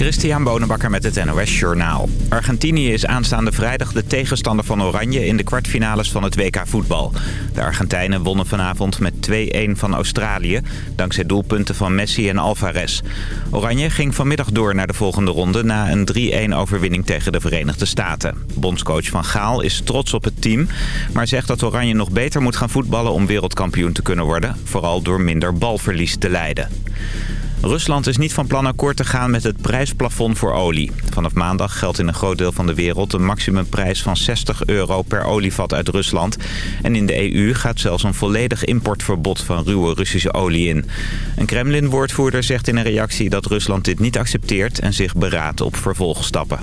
Christian Bonenbakker met het NOS Journaal. Argentinië is aanstaande vrijdag de tegenstander van Oranje in de kwartfinales van het WK voetbal. De Argentijnen wonnen vanavond met 2-1 van Australië, dankzij doelpunten van Messi en Alvarez. Oranje ging vanmiddag door naar de volgende ronde na een 3-1 overwinning tegen de Verenigde Staten. Bondscoach Van Gaal is trots op het team, maar zegt dat Oranje nog beter moet gaan voetballen om wereldkampioen te kunnen worden. Vooral door minder balverlies te leiden. Rusland is niet van plan akkoord te gaan met het prijsplafond voor olie. Vanaf maandag geldt in een groot deel van de wereld een maximumprijs van 60 euro per olievat uit Rusland. En in de EU gaat zelfs een volledig importverbod van ruwe Russische olie in. Een Kremlin-woordvoerder zegt in een reactie dat Rusland dit niet accepteert en zich beraadt op vervolgstappen.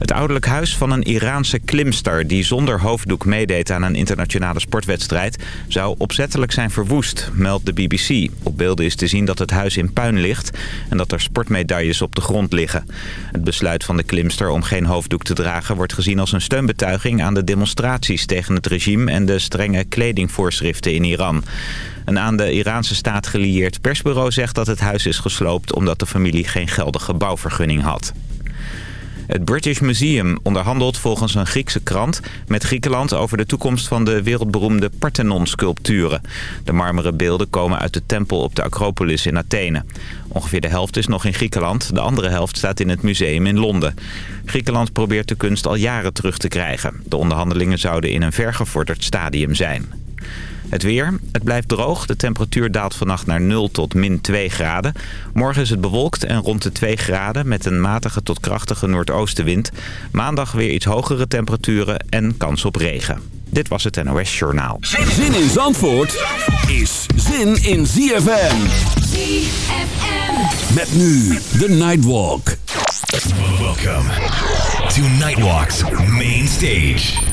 Het ouderlijk huis van een Iraanse klimster die zonder hoofddoek meedeed aan een internationale sportwedstrijd zou opzettelijk zijn verwoest, meldt de BBC. Op beelden is te zien dat het huis in puin ligt en dat er sportmedailles op de grond liggen. Het besluit van de klimster om geen hoofddoek te dragen wordt gezien als een steunbetuiging aan de demonstraties tegen het regime en de strenge kledingvoorschriften in Iran. Een aan de Iraanse staat gelieerd persbureau zegt dat het huis is gesloopt omdat de familie geen geldige bouwvergunning had. Het British Museum onderhandelt volgens een Griekse krant met Griekenland over de toekomst van de wereldberoemde Parthenon-sculpturen. De marmeren beelden komen uit de tempel op de Acropolis in Athene. Ongeveer de helft is nog in Griekenland, de andere helft staat in het museum in Londen. Griekenland probeert de kunst al jaren terug te krijgen. De onderhandelingen zouden in een vergevorderd stadium zijn. Het weer. Het blijft droog. De temperatuur daalt vannacht naar 0 tot min 2 graden. Morgen is het bewolkt en rond de 2 graden met een matige tot krachtige noordoostenwind. Maandag weer iets hogere temperaturen en kans op regen. Dit was het NOS Journaal. Zin in Zandvoort is zin in ZFM. ZFM. Met nu de Nightwalk. Welcome to Nightwalk's main stage.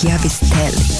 Chiavistelli.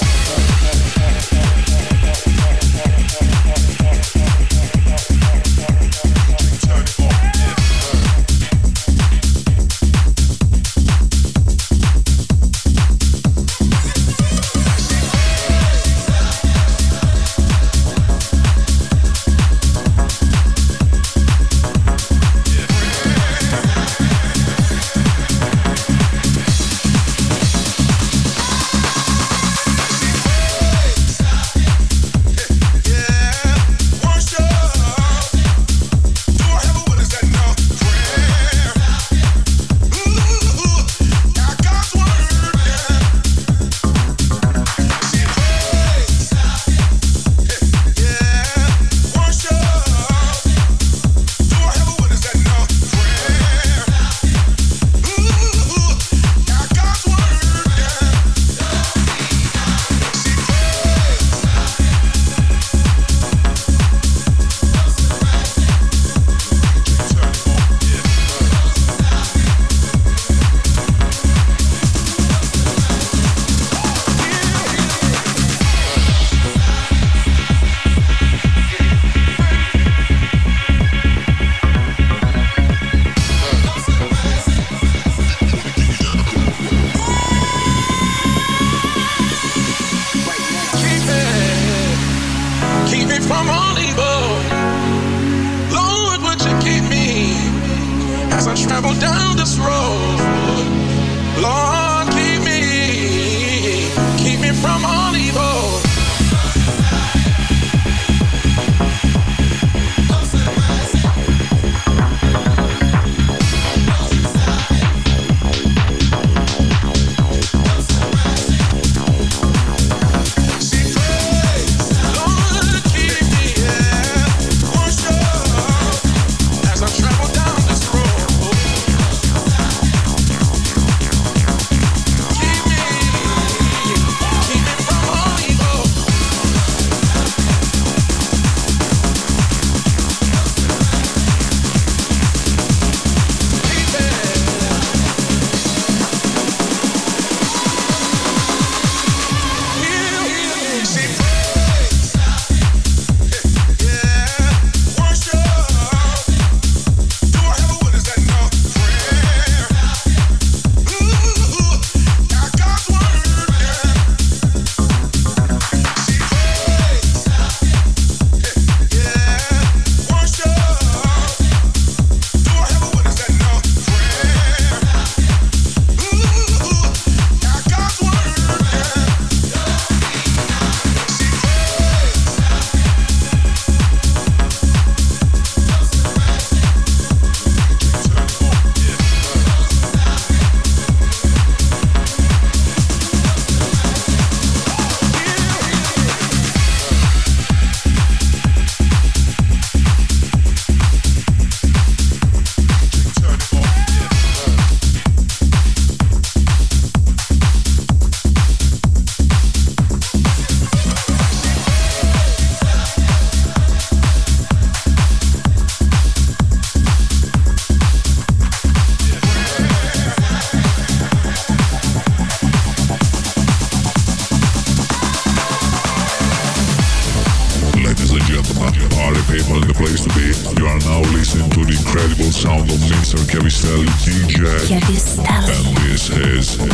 DJ. And this is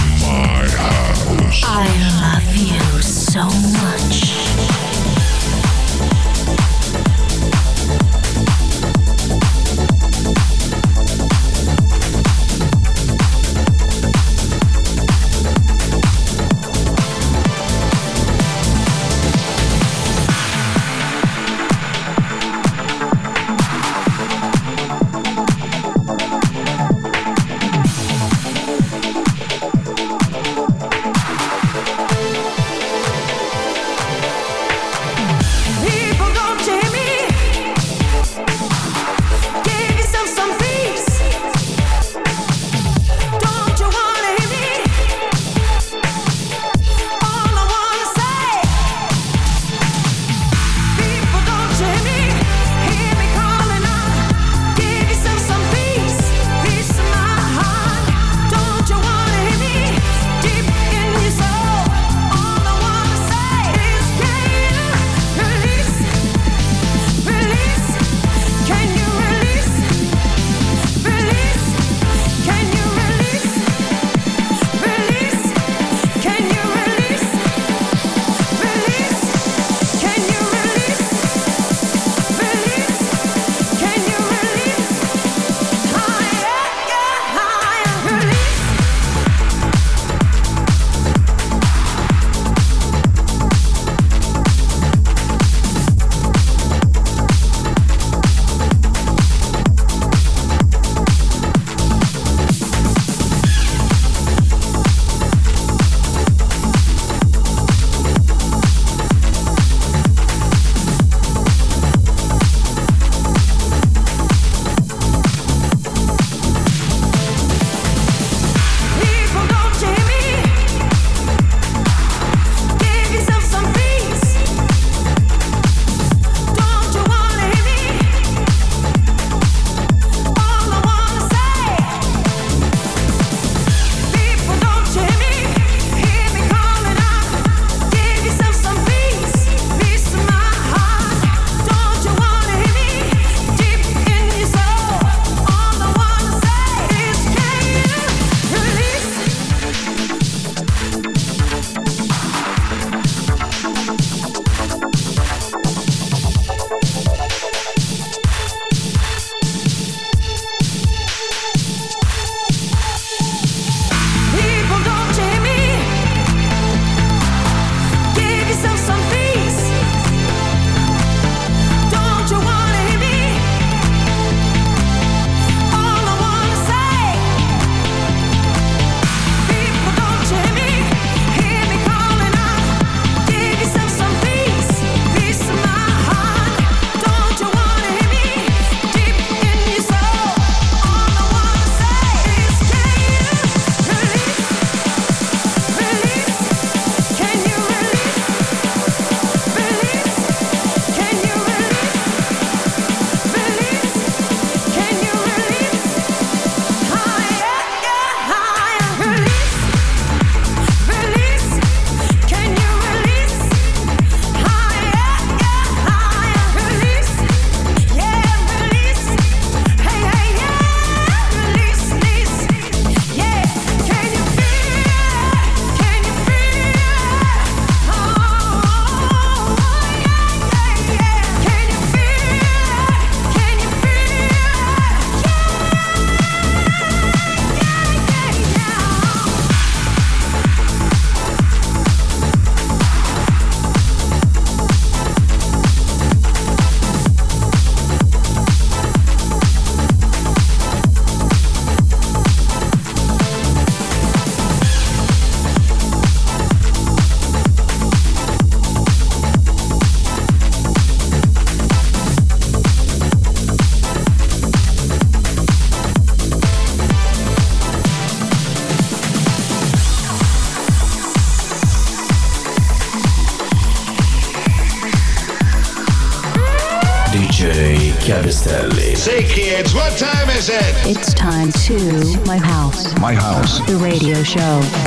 radio show.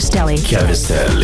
Chiavistelli.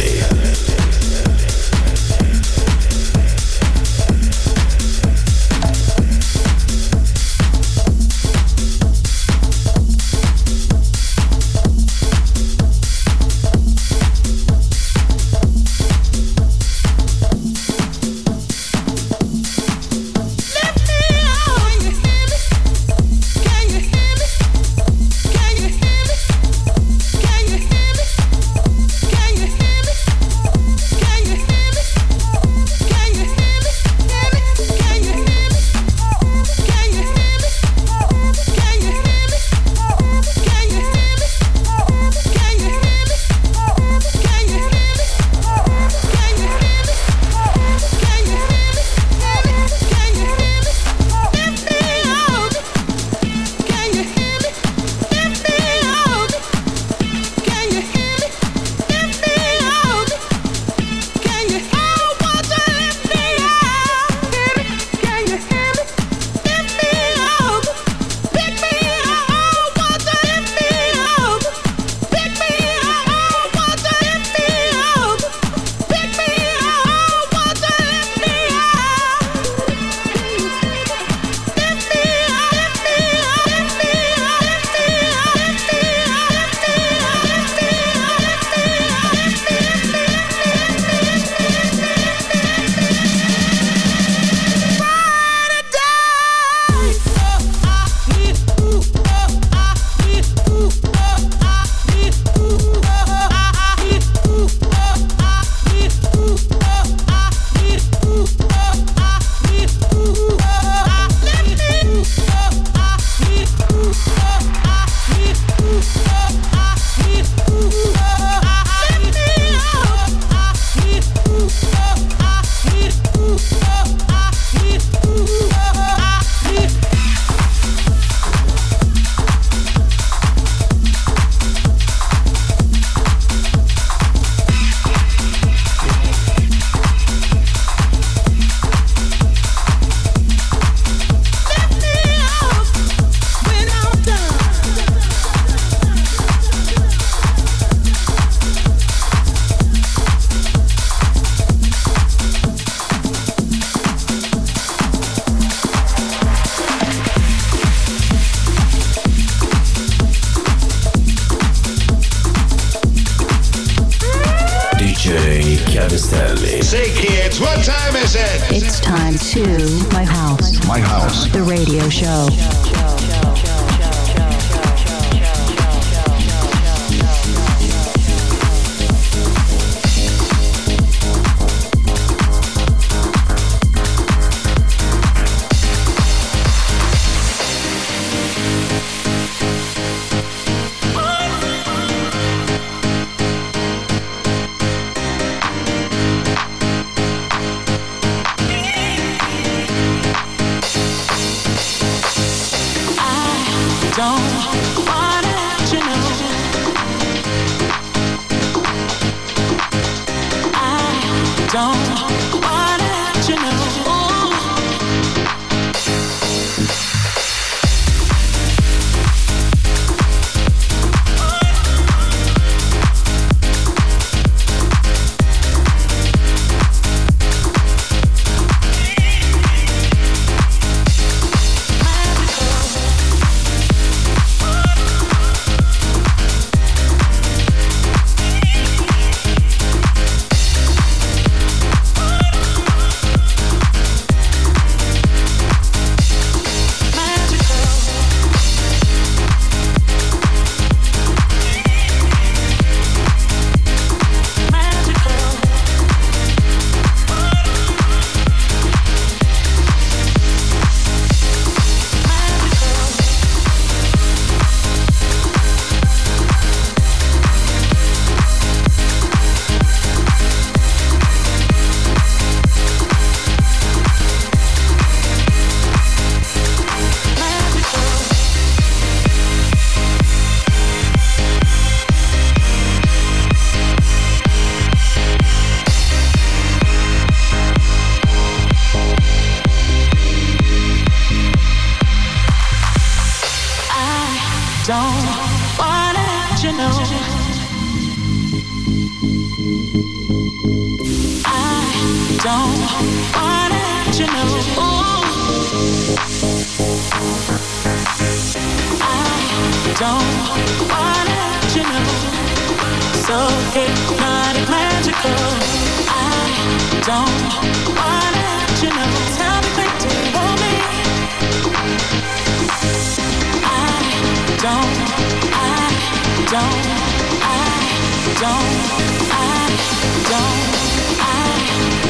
Don't wanna let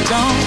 don't